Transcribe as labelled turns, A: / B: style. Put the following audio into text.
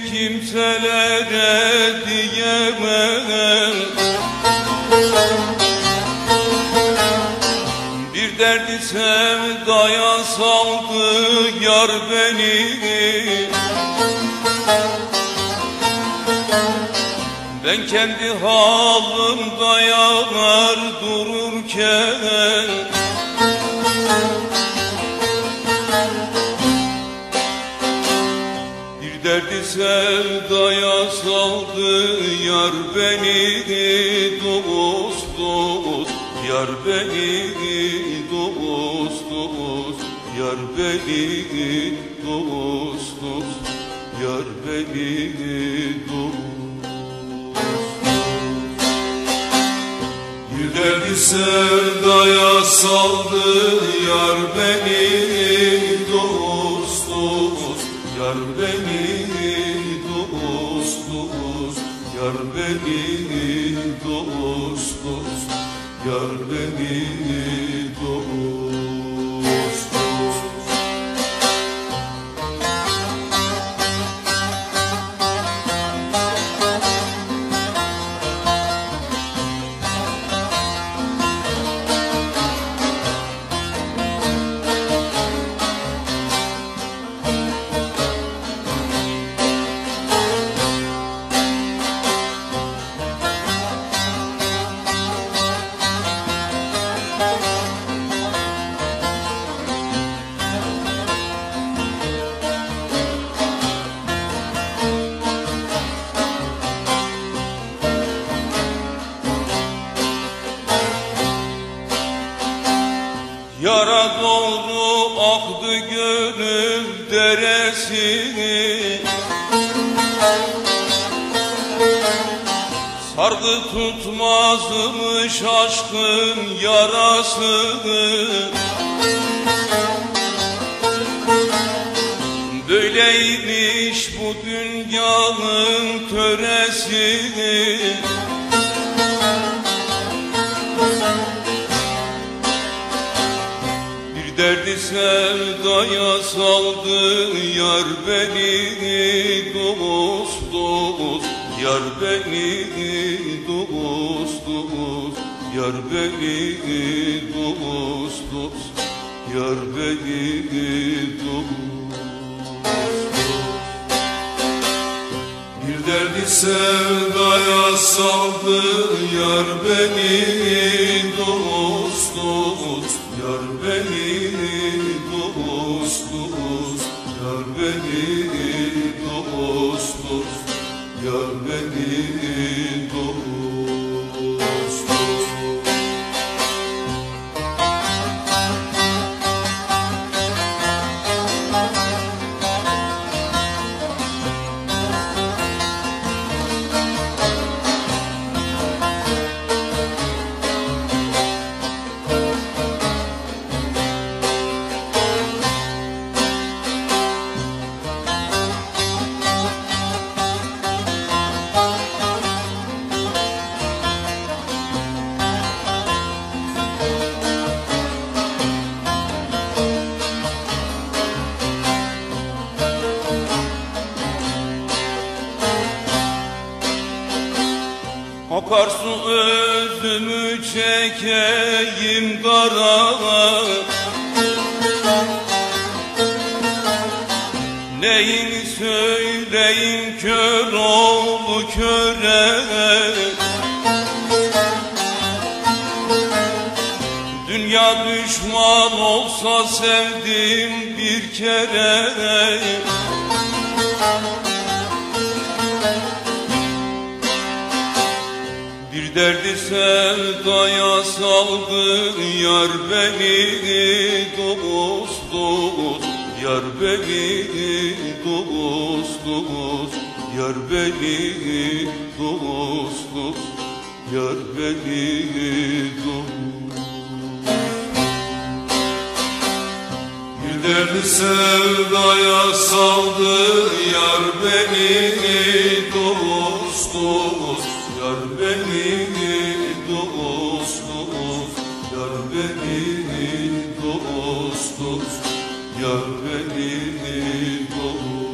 A: dillere diyemem Bir derdi sevdaya saldı yar beni. Ben kendi halımda yanar dururken derdi sevdaya saldı. Yar beni dost dost. Yar beni dost dost. Yar beni dost dost. Yar beni dost. Derdi sevdaya saldı. Yar beni dost dost. Yar beni Και αυτό που σκοτώθηκε από. Sardı tutmazmış aşkın yarası. Böyleymiş bu dünyanın töresi. Bir derdi sevdaya saldı yar beni dost dost Yar beni dost dost Yar beni dost dost Yar beni dost Bir derdi sevdaya saldı yar beni dost dost Yar beni dost dost Yar beni dost dost Yar Akarsu özümü çekeyim dara Neyin söyleyim kör oğlu köre. Dünya düşman olsa sevdim bir kere Bir derdi sevdaya saldı yar beni dost dost. Yar beni dost dost. Yar beni dost dost. Yar beni dost. Bir derdi sevdaya saldı yar beni dost dost dertli dolu